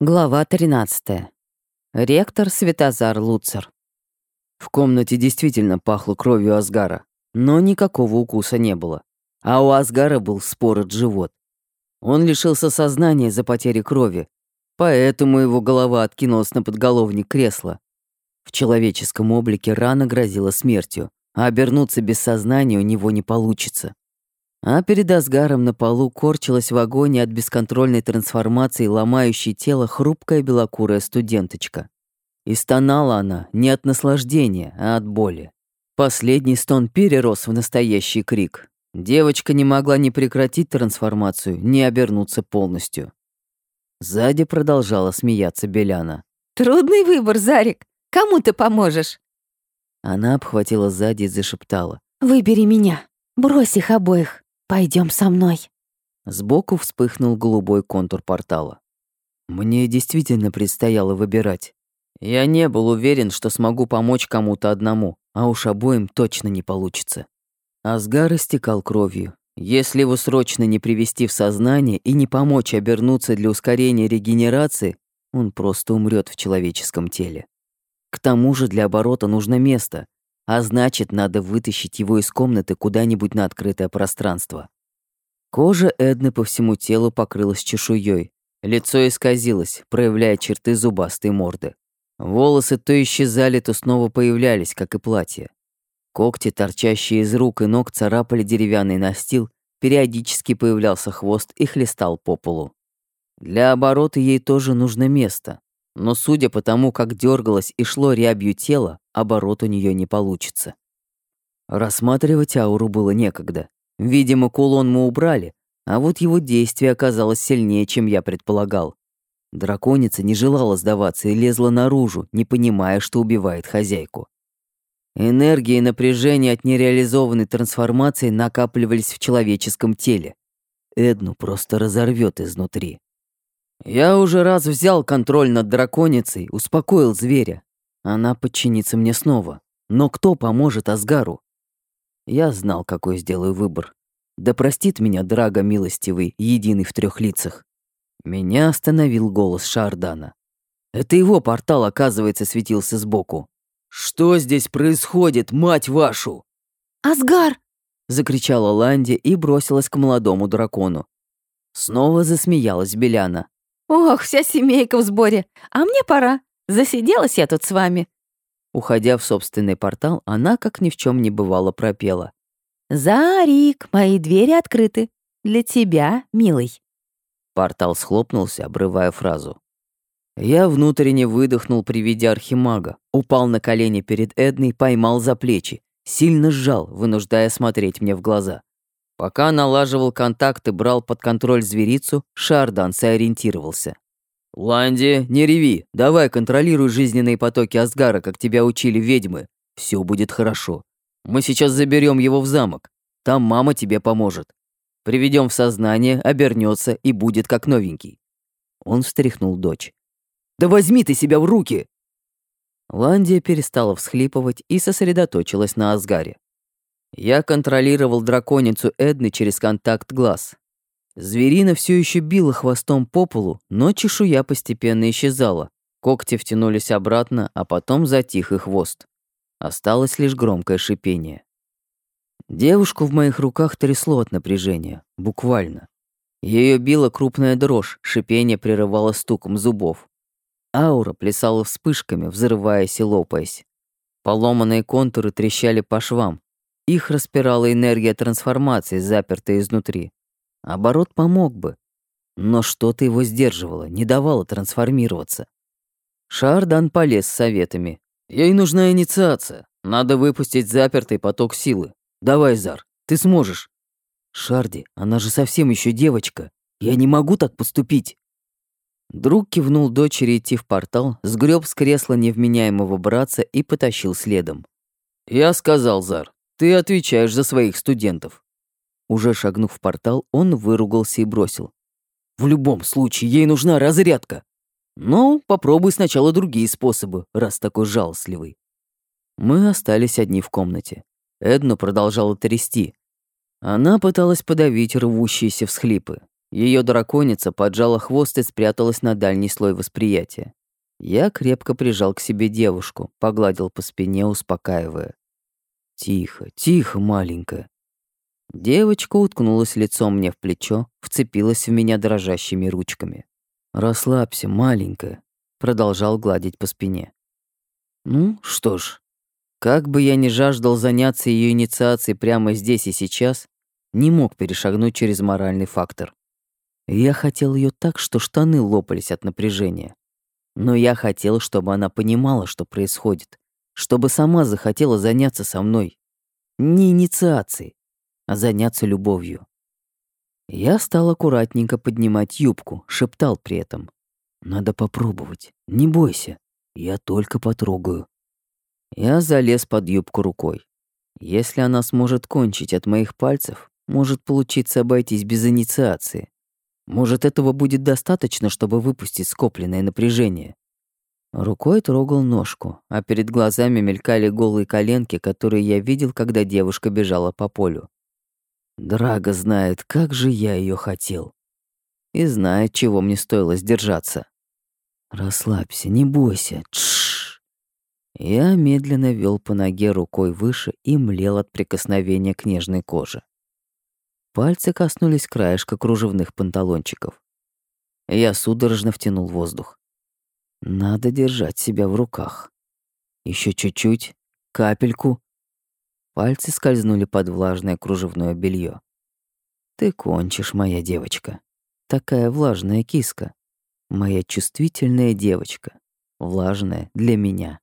Глава 13. Ректор Светозар Луцер. В комнате действительно пахло кровью Асгара, но никакого укуса не было. А у Асгара был спорот живот. Он лишился сознания за потери крови, поэтому его голова откинулась на подголовник кресла. В человеческом облике рана грозила смертью, а обернуться без сознания у него не получится. А перед Асгаром на полу корчилась в агонии от бесконтрольной трансформации, ломающей тело хрупкая белокурая студенточка. И стонала она не от наслаждения, а от боли. Последний стон перерос в настоящий крик. Девочка не могла ни прекратить трансформацию, ни обернуться полностью. Сзади продолжала смеяться Беляна. «Трудный выбор, Зарик. Кому ты поможешь?» Она обхватила сзади и зашептала. «Выбери меня. Брось их обоих. Пойдем со мной». Сбоку вспыхнул голубой контур портала. Мне действительно предстояло выбирать. Я не был уверен, что смогу помочь кому-то одному, а уж обоим точно не получится. Асгар истекал кровью. Если его срочно не привести в сознание и не помочь обернуться для ускорения регенерации, он просто умрет в человеческом теле. К тому же для оборота нужно место, а значит, надо вытащить его из комнаты куда-нибудь на открытое пространство. Кожа Эдны по всему телу покрылась чешуей, лицо исказилось, проявляя черты зубастой морды. Волосы то исчезали, то снова появлялись, как и платье. Когти, торчащие из рук и ног, царапали деревянный настил, периодически появлялся хвост и хлестал по полу. Для оборота ей тоже нужно место, но судя по тому, как дергалось и шло рябью тело, оборот у нее не получится. Рассматривать ауру было некогда. Видимо, кулон мы убрали, а вот его действие оказалось сильнее, чем я предполагал. Драконица не желала сдаваться и лезла наружу, не понимая, что убивает хозяйку. Энергия и напряжение от нереализованной трансформации накапливались в человеческом теле. Эдну просто разорвет изнутри. Я уже раз взял контроль над драконицей, успокоил зверя. Она подчинится мне снова. Но кто поможет Асгару? Я знал, какой сделаю выбор. Да простит меня Драго милостивый, единый в трех лицах. Меня остановил голос Шардана. Это его портал, оказывается, светился сбоку. «Что здесь происходит, мать вашу?» «Асгар!» — закричала Ланди и бросилась к молодому дракону. Снова засмеялась Беляна. «Ох, вся семейка в сборе, а мне пора. Засиделась я тут с вами». Уходя в собственный портал, она, как ни в чем не бывало, пропела. «Зарик, мои двери открыты. Для тебя, милый». Портал схлопнулся, обрывая фразу. Я внутренне выдохнул при виде архимага, упал на колени перед Эдной, поймал за плечи, сильно сжал, вынуждая смотреть мне в глаза. Пока налаживал контакт и брал под контроль зверицу, Шардан сориентировался. «Ланди, не реви, давай контролируй жизненные потоки Асгара, как тебя учили ведьмы. Все будет хорошо. Мы сейчас заберем его в замок. Там мама тебе поможет. Приведем в сознание, обернется и будет как новенький». Он встряхнул дочь. «Да возьми ты себя в руки!» Ландия перестала всхлипывать и сосредоточилась на Асгаре. Я контролировал драконицу Эдны через контакт глаз. Зверина все еще била хвостом по полу, но чешуя постепенно исчезала. Когти втянулись обратно, а потом затих и хвост. Осталось лишь громкое шипение. Девушку в моих руках трясло от напряжения, буквально. Ее била крупная дрожь, шипение прерывало стуком зубов. Аура плясала вспышками, взрываясь и лопаясь. Поломанные контуры трещали по швам, их распирала энергия трансформации, запертая изнутри. Оборот помог бы, но что-то его сдерживало, не давало трансформироваться. Шардан полез с советами. «Ей нужна инициация. Надо выпустить запертый поток силы. Давай, Зар, ты сможешь». «Шарди, она же совсем еще девочка. Я не могу так поступить». Друг кивнул дочери идти в портал, сгреб с кресла невменяемого братца и потащил следом. «Я сказал, Зар, ты отвечаешь за своих студентов». Уже шагнув в портал, он выругался и бросил. «В любом случае, ей нужна разрядка. Но попробуй сначала другие способы, раз такой жалостливый». Мы остались одни в комнате. Эдну продолжала трясти. Она пыталась подавить рвущиеся всхлипы. Ее драконица поджала хвост и спряталась на дальний слой восприятия. Я крепко прижал к себе девушку, погладил по спине, успокаивая. «Тихо, тихо, маленькая». Девочка уткнулась лицом мне в плечо, вцепилась в меня дрожащими ручками. «Расслабься, маленькая», — продолжал гладить по спине. «Ну, что ж, как бы я ни жаждал заняться ее инициацией прямо здесь и сейчас, не мог перешагнуть через моральный фактор. Я хотел ее так, что штаны лопались от напряжения. Но я хотел, чтобы она понимала, что происходит, чтобы сама захотела заняться со мной. Не инициацией, а заняться любовью. Я стал аккуратненько поднимать юбку, шептал при этом. «Надо попробовать, не бойся, я только потрогаю». Я залез под юбку рукой. Если она сможет кончить от моих пальцев, может получиться обойтись без инициации. Может, этого будет достаточно, чтобы выпустить скопленное напряжение. Рукой трогал ножку, а перед глазами мелькали голые коленки, которые я видел, когда девушка бежала по полю. Драга знает, как же я ее хотел. И знает, чего мне стоило сдержаться. Расслабься, не бойся. Тш. Я медленно вел по ноге рукой выше и млел от прикосновения к нежной коже. Пальцы коснулись краешка кружевных панталончиков. Я судорожно втянул воздух. Надо держать себя в руках. Еще чуть-чуть, капельку. Пальцы скользнули под влажное кружевное белье. Ты кончишь, моя девочка. Такая влажная киска. Моя чувствительная девочка. Влажная для меня.